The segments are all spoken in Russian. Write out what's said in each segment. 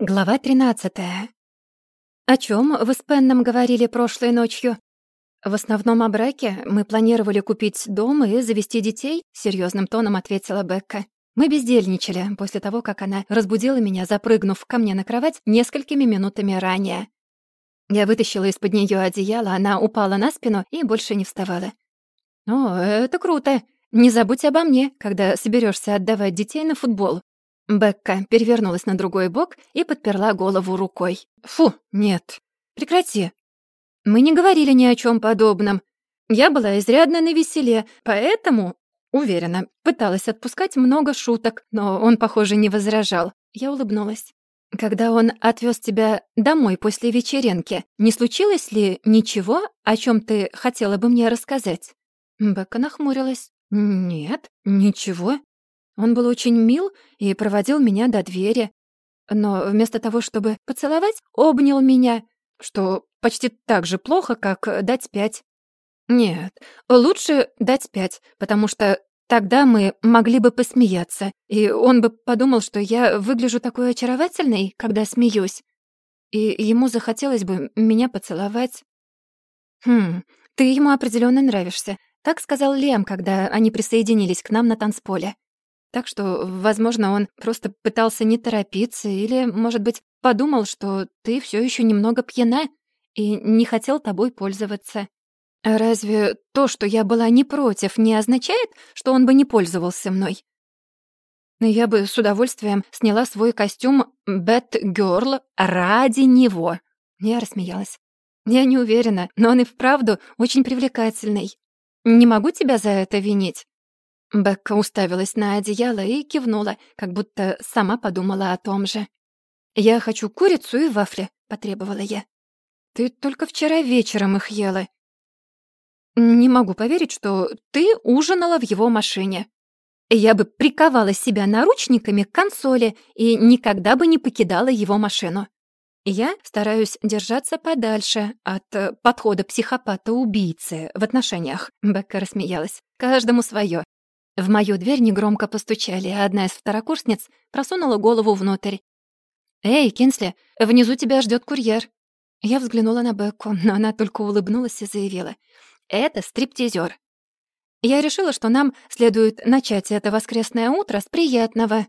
Глава 13. О чем вы с Пенном говорили прошлой ночью? В основном о браке. Мы планировали купить дом и завести детей, серьезным тоном ответила Бекка. Мы бездельничали после того, как она разбудила меня, запрыгнув ко мне на кровать несколькими минутами ранее. Я вытащила из-под нее одеяло, она упала на спину и больше не вставала. «О, это круто! Не забудь обо мне, когда соберешься отдавать детей на футбол. Бекка перевернулась на другой бок и подперла голову рукой. «Фу, нет. Прекрати. Мы не говорили ни о чем подобном. Я была изрядно навеселе, поэтому, уверена, пыталась отпускать много шуток, но он, похоже, не возражал. Я улыбнулась. Когда он отвез тебя домой после вечеринки, не случилось ли ничего, о чем ты хотела бы мне рассказать?» Бекка нахмурилась. «Нет, ничего. Он был очень мил и проводил меня до двери. Но вместо того, чтобы поцеловать, обнял меня, что почти так же плохо, как дать пять. Нет, лучше дать пять, потому что тогда мы могли бы посмеяться, и он бы подумал, что я выгляжу такой очаровательной, когда смеюсь. И ему захотелось бы меня поцеловать. Хм, ты ему определенно нравишься. Так сказал Лем, когда они присоединились к нам на танцполе. Так что, возможно, он просто пытался не торопиться или, может быть, подумал, что ты все еще немного пьяна и не хотел тобой пользоваться. Разве то, что я была не против, не означает, что он бы не пользовался мной? Я бы с удовольствием сняла свой костюм Бэт-Гёрл ради него. Я рассмеялась. Я не уверена, но он и вправду очень привлекательный. Не могу тебя за это винить. Бекка уставилась на одеяло и кивнула, как будто сама подумала о том же. «Я хочу курицу и вафли», — потребовала я. «Ты только вчера вечером их ела». «Не могу поверить, что ты ужинала в его машине. Я бы приковала себя наручниками к консоли и никогда бы не покидала его машину. Я стараюсь держаться подальше от э, подхода психопата-убийцы в отношениях», — Бекка рассмеялась. «Каждому свое. В мою дверь негромко постучали, а одна из второкурсниц просунула голову внутрь. «Эй, Кинсли, внизу тебя ждет курьер». Я взглянула на Бекку, но она только улыбнулась и заявила. «Это стриптизер. Я решила, что нам следует начать это воскресное утро с приятного».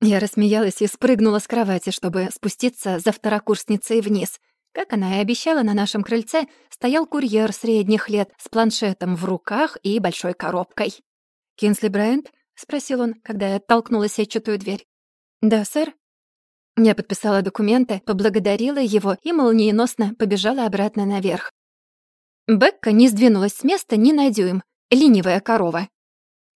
Я рассмеялась и спрыгнула с кровати, чтобы спуститься за второкурсницей вниз. Как она и обещала, на нашем крыльце стоял курьер средних лет с планшетом в руках и большой коробкой. «Кинсли Брайант?» — спросил он, когда я толкнула сетчатую дверь. «Да, сэр». Я подписала документы, поблагодарила его и молниеносно побежала обратно наверх. Бекка не сдвинулась с места ни на дюйм. Ленивая корова.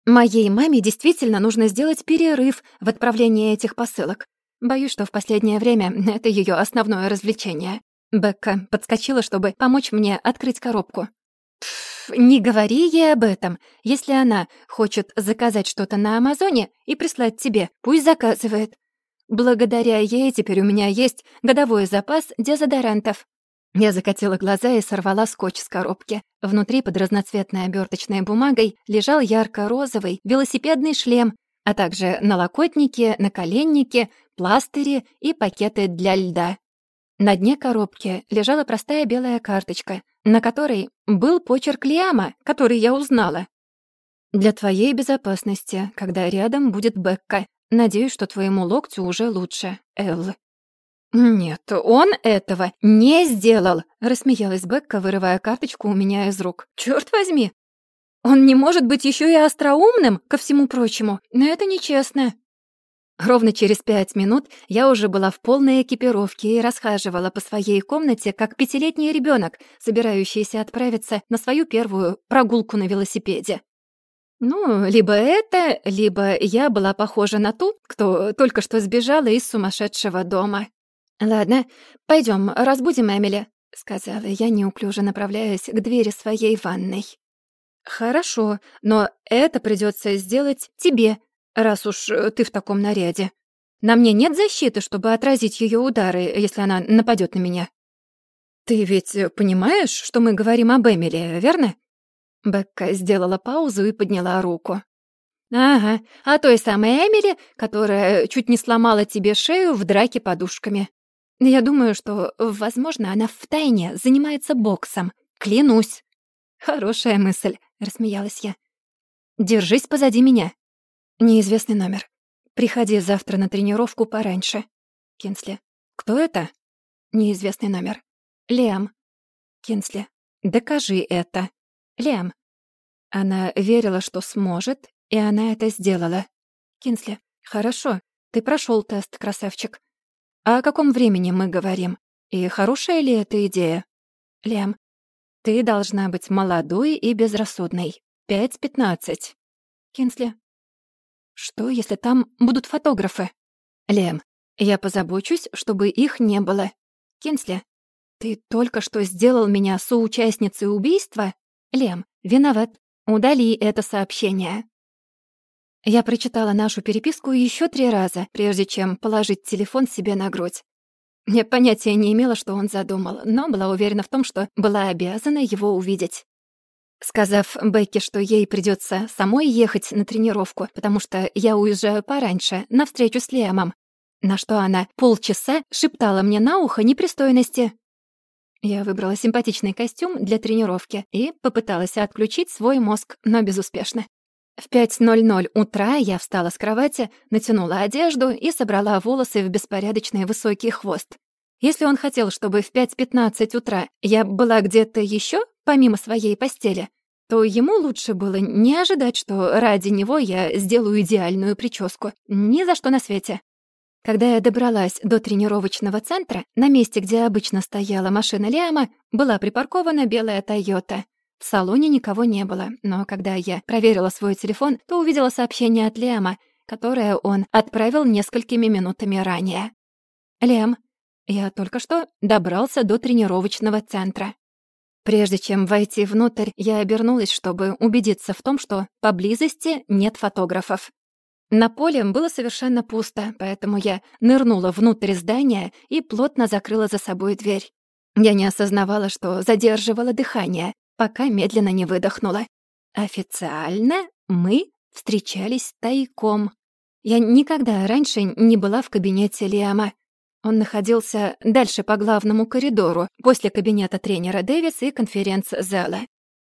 Моей маме действительно нужно сделать перерыв в отправлении этих посылок. Боюсь, что в последнее время это ее основное развлечение. Бекка подскочила, чтобы помочь мне открыть коробку не говори ей об этом. Если она хочет заказать что-то на Амазоне и прислать тебе, пусть заказывает. Благодаря ей теперь у меня есть годовой запас дезодорантов». Я закатила глаза и сорвала скотч с коробки. Внутри под разноцветной оберточной бумагой лежал ярко-розовый велосипедный шлем, а также налокотники, наколенники, пластыри и пакеты для льда. На дне коробки лежала простая белая карточка, на которой был почерк Лиама, который я узнала. «Для твоей безопасности, когда рядом будет Бекка. Надеюсь, что твоему локтю уже лучше, Эл». «Нет, он этого не сделал», — рассмеялась Бекка, вырывая карточку у меня из рук. «Чёрт возьми! Он не может быть ещё и остроумным, ко всему прочему, но это нечестно». Ровно через пять минут я уже была в полной экипировке и расхаживала по своей комнате, как пятилетний ребенок, собирающийся отправиться на свою первую прогулку на велосипеде. Ну, либо это, либо я была похожа на ту, кто только что сбежала из сумасшедшего дома. «Ладно, пойдем, разбудим Эмили», — сказала я, неуклюже направляясь к двери своей ванной. «Хорошо, но это придется сделать тебе», раз уж э, ты в таком наряде. На мне нет защиты, чтобы отразить ее удары, если она нападет на меня. Ты ведь э, понимаешь, что мы говорим об Эмили, верно? Бекка сделала паузу и подняла руку. Ага, а той самой Эмили, которая чуть не сломала тебе шею в драке подушками. Я думаю, что, возможно, она втайне занимается боксом. Клянусь. Хорошая мысль, рассмеялась я. Держись позади меня. Неизвестный номер. Приходи завтра на тренировку пораньше. Кинсли. Кто это? Неизвестный номер. Лиам. Кинсли. Докажи это. Лиам. Она верила, что сможет, и она это сделала. Кинсли. Хорошо. Ты прошел тест, красавчик. А о каком времени мы говорим? И хорошая ли эта идея? Лиам. Ты должна быть молодой и безрассудной. Пять пятнадцать. Кинсли. Что, если там будут фотографы? Лем, я позабочусь, чтобы их не было. Кинсли, ты только что сделал меня соучастницей убийства? Лем, виноват. Удали это сообщение. Я прочитала нашу переписку еще три раза, прежде чем положить телефон себе на грудь. Я понятия не имела, что он задумал, но была уверена в том, что была обязана его увидеть. Сказав Бекке, что ей придется самой ехать на тренировку, потому что я уезжаю пораньше, на встречу с Лемом, на что она полчаса шептала мне на ухо непристойности. Я выбрала симпатичный костюм для тренировки и попыталась отключить свой мозг, но безуспешно. В 5.00 утра я встала с кровати, натянула одежду и собрала волосы в беспорядочный высокий хвост. Если он хотел, чтобы в 5.15 утра я была где-то еще, помимо своей постели, то ему лучше было не ожидать, что ради него я сделаю идеальную прическу. Ни за что на свете. Когда я добралась до тренировочного центра, на месте, где обычно стояла машина Лиама, была припаркована белая «Тойота». В салоне никого не было, но когда я проверила свой телефон, то увидела сообщение от Лиама, которое он отправил несколькими минутами ранее. «Лиам, я только что добрался до тренировочного центра. Прежде чем войти внутрь, я обернулась, чтобы убедиться в том, что поблизости нет фотографов. На поле было совершенно пусто, поэтому я нырнула внутрь здания и плотно закрыла за собой дверь. Я не осознавала, что задерживала дыхание, пока медленно не выдохнула. Официально мы встречались тайком. Я никогда раньше не была в кабинете Лиама. Он находился дальше по главному коридору, после кабинета тренера Дэвис и конференц-зала.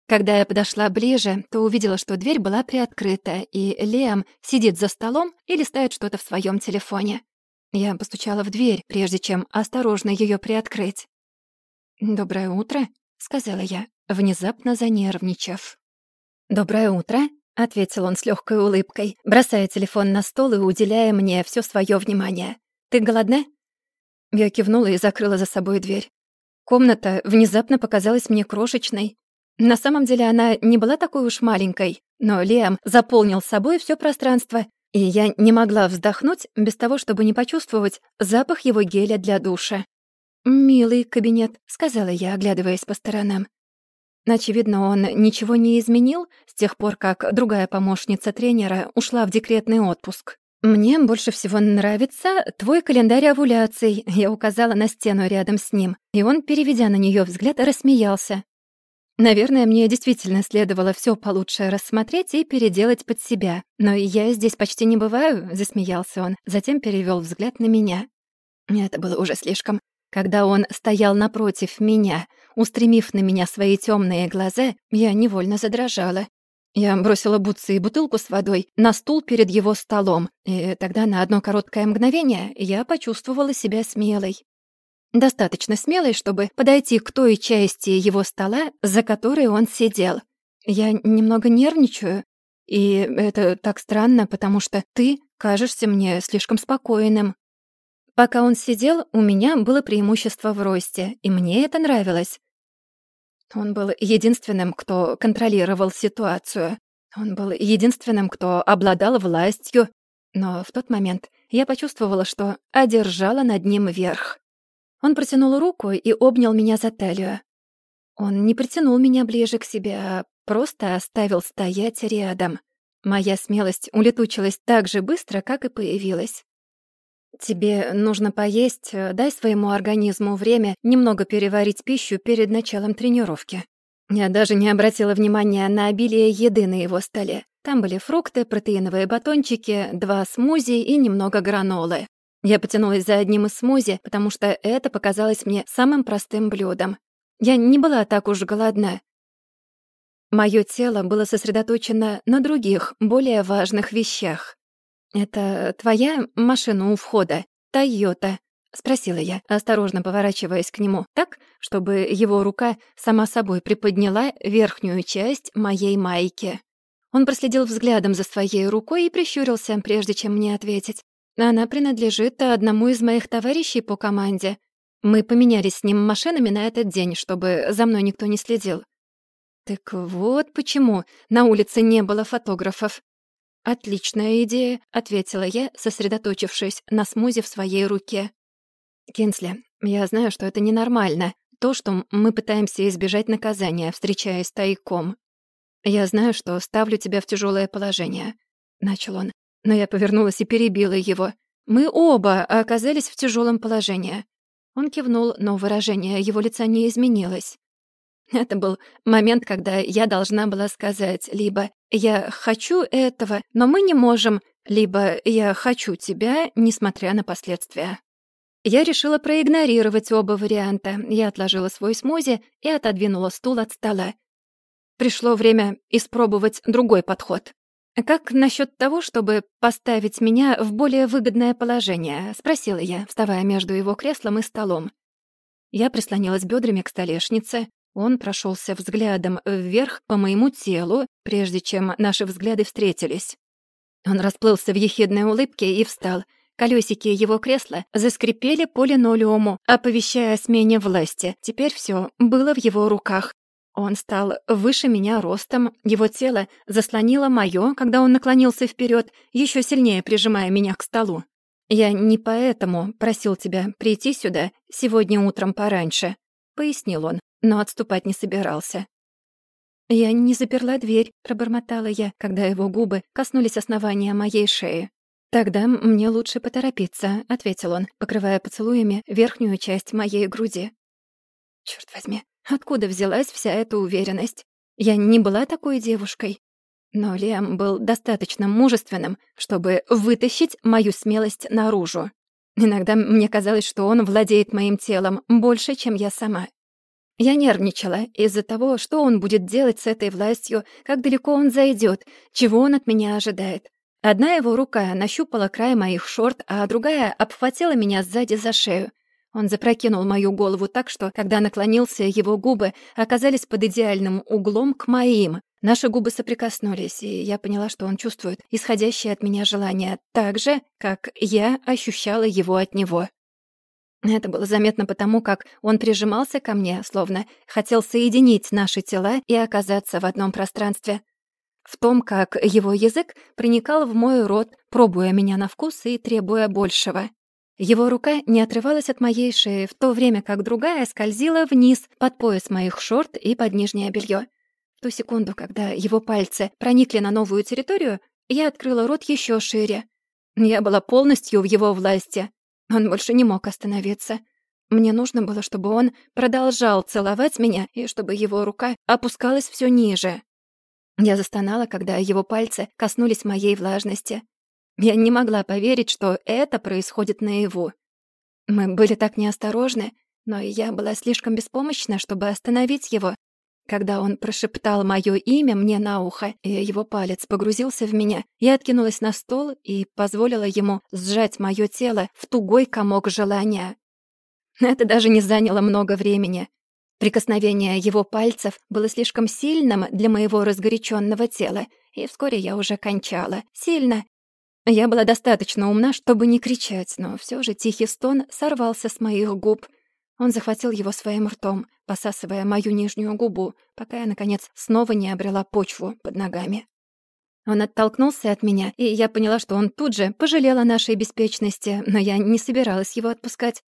Когда я подошла ближе, то увидела, что дверь была приоткрыта, и Лиам сидит за столом и листает что-то в своем телефоне. Я постучала в дверь, прежде чем осторожно ее приоткрыть. «Доброе утро», — сказала я, внезапно занервничав. «Доброе утро», — ответил он с легкой улыбкой, бросая телефон на стол и уделяя мне все свое внимание. «Ты голодна?» Я кивнула и закрыла за собой дверь. Комната внезапно показалась мне крошечной. На самом деле она не была такой уж маленькой, но Лиам заполнил собой все пространство, и я не могла вздохнуть без того, чтобы не почувствовать запах его геля для душа. «Милый кабинет», — сказала я, оглядываясь по сторонам. Очевидно, он ничего не изменил с тех пор, как другая помощница тренера ушла в декретный отпуск. «Мне больше всего нравится твой календарь овуляций», — я указала на стену рядом с ним, и он, переведя на нее взгляд, рассмеялся. Наверное, мне действительно следовало все получше рассмотреть и переделать под себя. Но я здесь почти не бываю, засмеялся он, затем перевел взгляд на меня. Это было уже слишком. Когда он стоял напротив меня, устремив на меня свои темные глаза, я невольно задрожала. Я бросила бутсы и бутылку с водой на стул перед его столом, и тогда на одно короткое мгновение я почувствовала себя смелой. Достаточно смелой, чтобы подойти к той части его стола, за которой он сидел. Я немного нервничаю, и это так странно, потому что ты кажешься мне слишком спокойным. Пока он сидел, у меня было преимущество в росте, и мне это нравилось. Он был единственным, кто контролировал ситуацию. Он был единственным, кто обладал властью. Но в тот момент я почувствовала, что одержала над ним верх. Он протянул руку и обнял меня за талию. Он не притянул меня ближе к себе, а просто оставил стоять рядом. Моя смелость улетучилась так же быстро, как и появилась. «Тебе нужно поесть, э, дай своему организму время немного переварить пищу перед началом тренировки». Я даже не обратила внимания на обилие еды на его столе. Там были фрукты, протеиновые батончики, два смузи и немного гранолы. Я потянулась за одним из смузи, потому что это показалось мне самым простым блюдом. Я не была так уж голодна. Моё тело было сосредоточено на других, более важных вещах. «Это твоя машина у входа? Тойота?» — спросила я, осторожно поворачиваясь к нему, так, чтобы его рука сама собой приподняла верхнюю часть моей майки. Он проследил взглядом за своей рукой и прищурился, прежде чем мне ответить. Она принадлежит одному из моих товарищей по команде. Мы поменялись с ним машинами на этот день, чтобы за мной никто не следил. Так вот почему на улице не было фотографов. «Отличная идея», — ответила я, сосредоточившись на смузи в своей руке. «Кинсли, я знаю, что это ненормально, то, что мы пытаемся избежать наказания, встречаясь тайком. Я знаю, что ставлю тебя в тяжелое положение», — начал он. Но я повернулась и перебила его. «Мы оба оказались в тяжелом положении». Он кивнул, но выражение его лица не изменилось. Это был момент, когда я должна была сказать либо «я хочу этого, но мы не можем», либо «я хочу тебя, несмотря на последствия». Я решила проигнорировать оба варианта. Я отложила свой смузи и отодвинула стул от стола. Пришло время испробовать другой подход. «Как насчет того, чтобы поставить меня в более выгодное положение?» — спросила я, вставая между его креслом и столом. Я прислонилась бедрами к столешнице. Он прошелся взглядом вверх по моему телу, прежде чем наши взгляды встретились. Он расплылся в ехидной улыбке и встал. Колесики его кресла заскрипели по линолеуму, оповещая о смене власти. Теперь все было в его руках. Он стал выше меня ростом, его тело заслонило моё, когда он наклонился вперед, еще сильнее прижимая меня к столу. «Я не поэтому просил тебя прийти сюда сегодня утром пораньше», — пояснил он, но отступать не собирался. «Я не заперла дверь», — пробормотала я, когда его губы коснулись основания моей шеи. «Тогда мне лучше поторопиться», — ответил он, покрывая поцелуями верхнюю часть моей груди. Черт возьми, Откуда взялась вся эта уверенность? Я не была такой девушкой. Но Лиам был достаточно мужественным, чтобы вытащить мою смелость наружу. Иногда мне казалось, что он владеет моим телом больше, чем я сама. Я нервничала из-за того, что он будет делать с этой властью, как далеко он зайдет, чего он от меня ожидает. Одна его рука нащупала край моих шорт, а другая обхватила меня сзади за шею. Он запрокинул мою голову так, что, когда наклонился, его губы оказались под идеальным углом к моим. Наши губы соприкоснулись, и я поняла, что он чувствует исходящее от меня желание так же, как я ощущала его от него. Это было заметно потому, как он прижимался ко мне, словно хотел соединить наши тела и оказаться в одном пространстве. В том, как его язык проникал в мой рот, пробуя меня на вкус и требуя большего. Его рука не отрывалась от моей шеи, в то время как другая скользила вниз под пояс моих шорт и под нижнее белье. В ту секунду, когда его пальцы проникли на новую территорию, я открыла рот еще шире. Я была полностью в его власти. Он больше не мог остановиться. Мне нужно было, чтобы он продолжал целовать меня и чтобы его рука опускалась все ниже. Я застонала, когда его пальцы коснулись моей влажности. Я не могла поверить, что это происходит наяву. Мы были так неосторожны, но я была слишком беспомощна, чтобы остановить его. Когда он прошептал моё имя мне на ухо, и его палец погрузился в меня, я откинулась на стол и позволила ему сжать моё тело в тугой комок желания. Это даже не заняло много времени. Прикосновение его пальцев было слишком сильным для моего разгоряченного тела, и вскоре я уже кончала. Сильно, я была достаточно умна, чтобы не кричать, но все же тихий стон сорвался с моих губ. Он захватил его своим ртом, посасывая мою нижнюю губу, пока я, наконец, снова не обрела почву под ногами. Он оттолкнулся от меня, и я поняла, что он тут же пожалел о нашей беспечности, но я не собиралась его отпускать.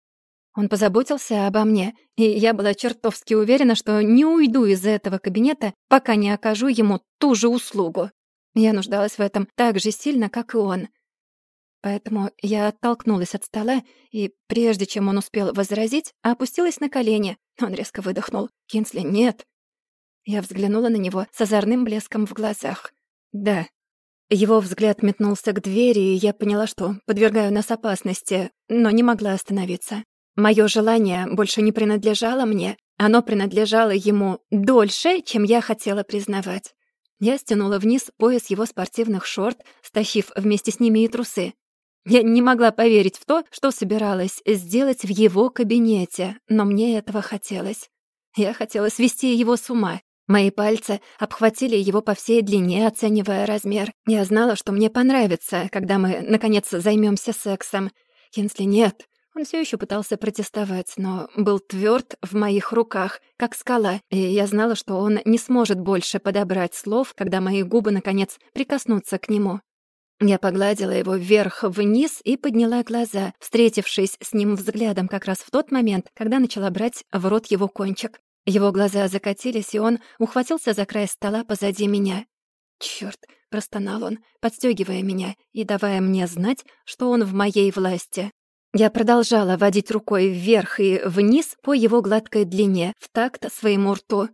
Он позаботился обо мне, и я была чертовски уверена, что не уйду из этого кабинета, пока не окажу ему ту же услугу. Я нуждалась в этом так же сильно, как и он. Поэтому я оттолкнулась от стола, и прежде чем он успел возразить, опустилась на колени. Он резко выдохнул. «Кинсли, нет!» Я взглянула на него с озорным блеском в глазах. «Да», Его взгляд метнулся к двери, и я поняла, что подвергаю нас опасности, но не могла остановиться. Моё желание больше не принадлежало мне, оно принадлежало ему дольше, чем я хотела признавать. Я стянула вниз пояс его спортивных шорт, стащив вместе с ними и трусы. Я не могла поверить в то, что собиралась сделать в его кабинете, но мне этого хотелось. Я хотела свести его с ума. Мои пальцы обхватили его по всей длине, оценивая размер. Я знала, что мне понравится, когда мы, наконец, займемся сексом. Если нет, он все еще пытался протестовать, но был тверд в моих руках, как скала, и я знала, что он не сможет больше подобрать слов, когда мои губы, наконец, прикоснутся к нему. Я погладила его вверх-вниз и подняла глаза, встретившись с ним взглядом как раз в тот момент, когда начала брать в рот его кончик. Его глаза закатились, и он ухватился за край стола позади меня. «Чёрт!» — простонал он, подстёгивая меня и давая мне знать, что он в моей власти. Я продолжала водить рукой вверх и вниз по его гладкой длине, в такт своему рту.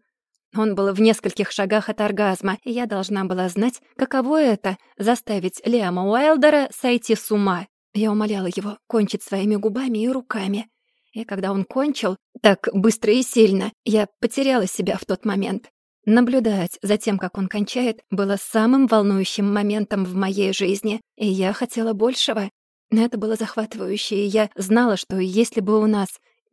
Он был в нескольких шагах от оргазма, и я должна была знать, каково это — заставить Лиама Уайлдера сойти с ума. Я умоляла его кончить своими губами и руками. И когда он кончил, так быстро и сильно, я потеряла себя в тот момент. Наблюдать за тем, как он кончает, было самым волнующим моментом в моей жизни, и я хотела большего. Это было захватывающе, и я знала, что если бы у нас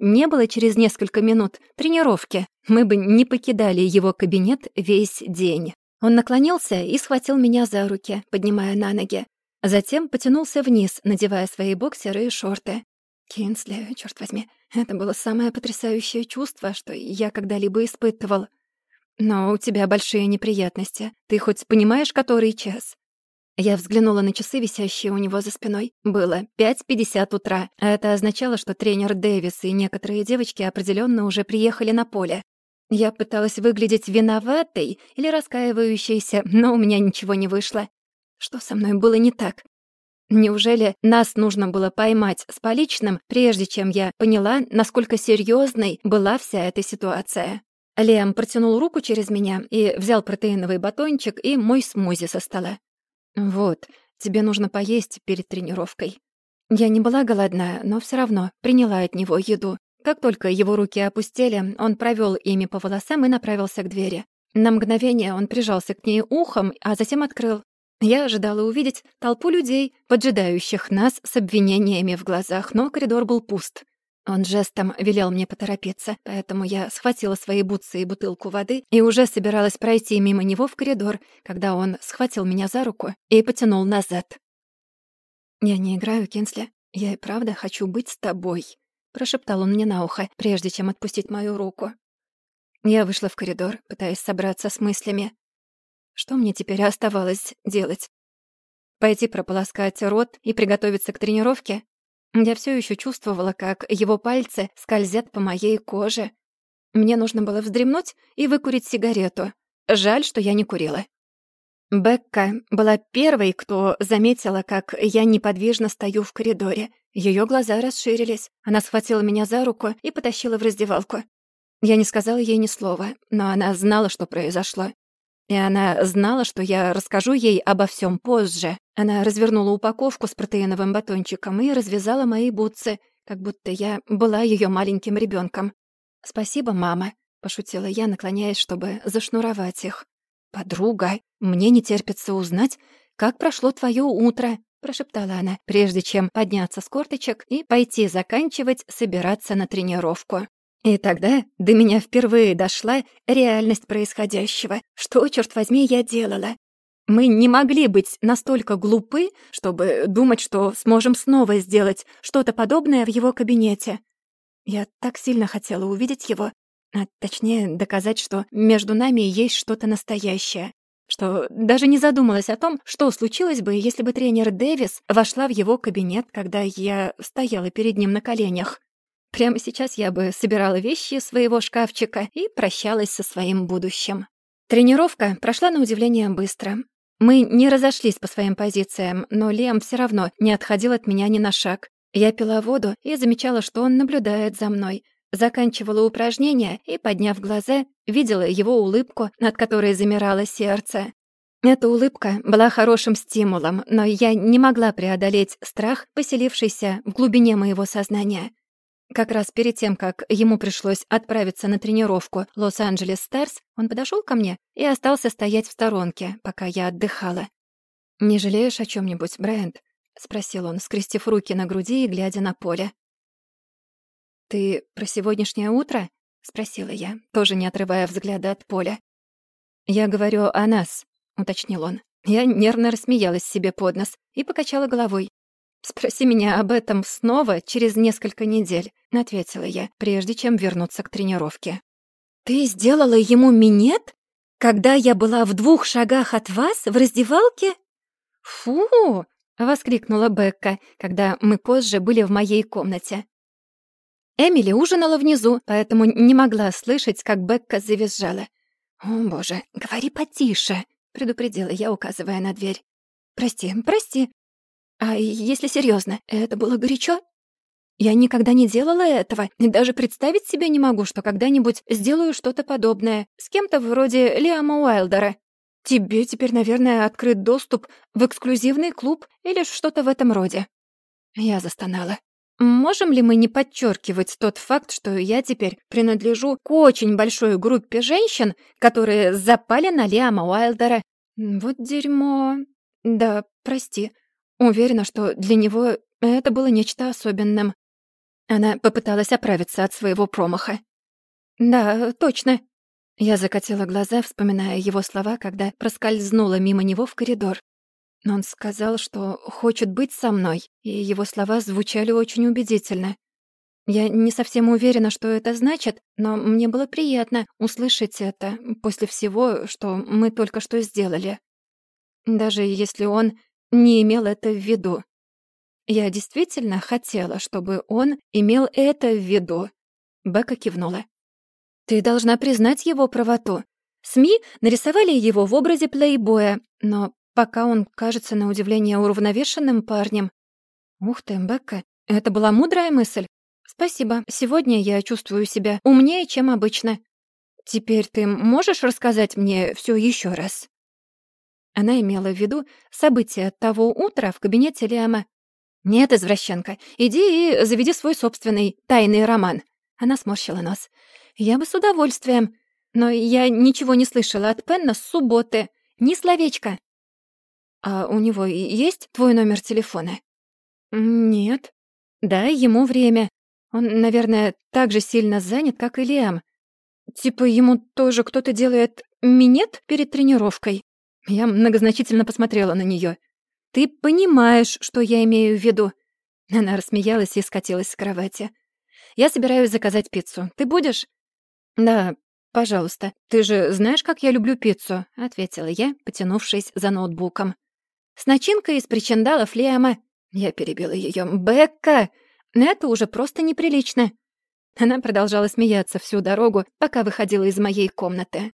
не было через несколько минут тренировки, мы бы не покидали его кабинет весь день. Он наклонился и схватил меня за руки, поднимая на ноги. Затем потянулся вниз, надевая свои боксеры и шорты. Кинсли, черт возьми, это было самое потрясающее чувство, что я когда-либо испытывал. Но у тебя большие неприятности. Ты хоть понимаешь, который час? Я взглянула на часы, висящие у него за спиной. Было 5.50 утра. Это означало, что тренер Дэвис и некоторые девочки определенно уже приехали на поле. Я пыталась выглядеть виноватой или раскаивающейся, но у меня ничего не вышло. Что со мной было не так? Неужели нас нужно было поймать с поличным, прежде чем я поняла, насколько серьезной была вся эта ситуация? Лем протянул руку через меня и взял протеиновый батончик и мой смузи со стола. «Вот, тебе нужно поесть перед тренировкой». Я не была голодная, но все равно приняла от него еду. Как только его руки опустели, он провел ими по волосам и направился к двери. На мгновение он прижался к ней ухом, а затем открыл. Я ожидала увидеть толпу людей, поджидающих нас с обвинениями в глазах, но коридор был пуст. Он жестом велел мне поторопиться, поэтому я схватила свои бутсы и бутылку воды и уже собиралась пройти мимо него в коридор, когда он схватил меня за руку и потянул назад. «Я не играю, Кинсли. Я и правда хочу быть с тобой», — прошептал он мне на ухо, прежде чем отпустить мою руку. Я вышла в коридор, пытаясь собраться с мыслями. Что мне теперь оставалось делать? Пойти прополоскать рот и приготовиться к тренировке? Я все еще чувствовала, как его пальцы скользят по моей коже. Мне нужно было вздремнуть и выкурить сигарету. Жаль, что я не курила. Бекка была первой, кто заметила, как я неподвижно стою в коридоре. Ее глаза расширились. Она схватила меня за руку и потащила в раздевалку. Я не сказала ей ни слова, но она знала, что произошло. И она знала, что я расскажу ей обо всем позже. Она развернула упаковку с протеиновым батончиком и развязала мои бутсы, как будто я была ее маленьким ребенком. «Спасибо, мама», — пошутила я, наклоняясь, чтобы зашнуровать их. «Подруга, мне не терпится узнать, как прошло твое утро», — прошептала она, прежде чем подняться с корточек и пойти заканчивать собираться на тренировку. И тогда до меня впервые дошла реальность происходящего. Что, черт возьми, я делала? Мы не могли быть настолько глупы, чтобы думать, что сможем снова сделать что-то подобное в его кабинете. Я так сильно хотела увидеть его, а точнее доказать, что между нами есть что-то настоящее. Что даже не задумалась о том, что случилось бы, если бы тренер Дэвис вошла в его кабинет, когда я стояла перед ним на коленях. Прямо сейчас я бы собирала вещи своего шкафчика и прощалась со своим будущим. Тренировка прошла на удивление быстро. Мы не разошлись по своим позициям, но Лем все равно не отходил от меня ни на шаг. Я пила воду и замечала, что он наблюдает за мной. Заканчивала упражнение и, подняв глаза, видела его улыбку, над которой замирало сердце. Эта улыбка была хорошим стимулом, но я не могла преодолеть страх, поселившийся в глубине моего сознания. Как раз перед тем, как ему пришлось отправиться на тренировку Лос-Анджелес Старс, он подошел ко мне и остался стоять в сторонке, пока я отдыхала. «Не жалеешь о чем нибудь Брайант?» — спросил он, скрестив руки на груди и глядя на поле. «Ты про сегодняшнее утро?» — спросила я, тоже не отрывая взгляда от поля. «Я говорю о нас», — уточнил он. Я нервно рассмеялась себе под нос и покачала головой. «Спроси меня об этом снова через несколько недель», — ответила я, прежде чем вернуться к тренировке. «Ты сделала ему минет? Когда я была в двух шагах от вас в раздевалке?» «Фу!» — воскликнула Бекка, когда мы позже были в моей комнате. Эмили ужинала внизу, поэтому не могла слышать, как Бекка завизжала. «О, боже, говори потише», — предупредила я, указывая на дверь. «Прости, прости». «А если серьезно, это было горячо?» «Я никогда не делала этого, и даже представить себе не могу, что когда-нибудь сделаю что-то подобное с кем-то вроде Лиама Уайлдера. Тебе теперь, наверное, открыт доступ в эксклюзивный клуб или что-то в этом роде». Я застонала. Можем ли мы не подчеркивать тот факт, что я теперь принадлежу к очень большой группе женщин, которые запали на Лиама Уайлдера? Вот дерьмо. Да, прости. Уверена, что для него это было нечто особенным. Она попыталась оправиться от своего промаха. Да, точно. Я закатила глаза, вспоминая его слова, когда проскользнула мимо него в коридор. Он сказал, что хочет быть со мной, и его слова звучали очень убедительно. Я не совсем уверена, что это значит, но мне было приятно услышать это после всего, что мы только что сделали. Даже если он не имел это в виду. Я действительно хотела, чтобы он имел это в виду. Бека кивнула. Ты должна признать его правоту. СМИ нарисовали его в образе плейбоя, но пока он кажется на удивление уравновешенным парнем. Ух ты, Бекка, это была мудрая мысль. Спасибо, сегодня я чувствую себя умнее, чем обычно. Теперь ты можешь рассказать мне все еще раз?» Она имела в виду события того утра в кабинете Лиама. «Нет, извращенка, иди и заведи свой собственный тайный роман». Она сморщила нос. «Я бы с удовольствием, но я ничего не слышала от Пенна с субботы. Ни словечка. «А у него есть твой номер телефона?» «Нет». «Дай ему время. Он, наверное, так же сильно занят, как и Лиам. Типа ему тоже кто-то делает минет перед тренировкой?» Я многозначительно посмотрела на нее. «Ты понимаешь, что я имею в виду?» Она рассмеялась и скатилась с кровати. «Я собираюсь заказать пиццу. Ты будешь?» «Да, пожалуйста. Ты же знаешь, как я люблю пиццу?» — ответила я, потянувшись за ноутбуком. С начинкой из причиндалов Лиама. Я перебила ее. «Бекка! Это уже просто неприлично!» Она продолжала смеяться всю дорогу, пока выходила из моей комнаты.